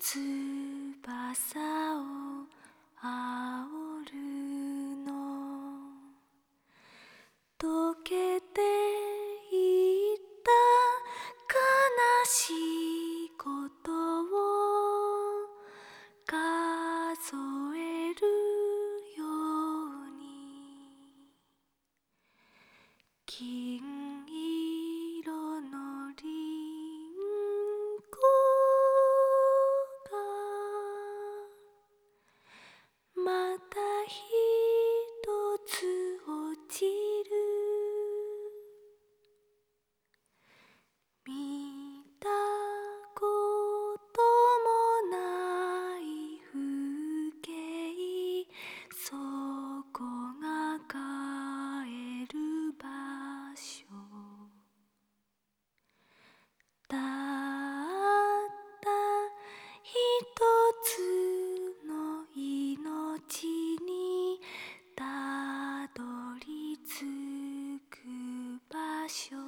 つつの命にたどり着く場所。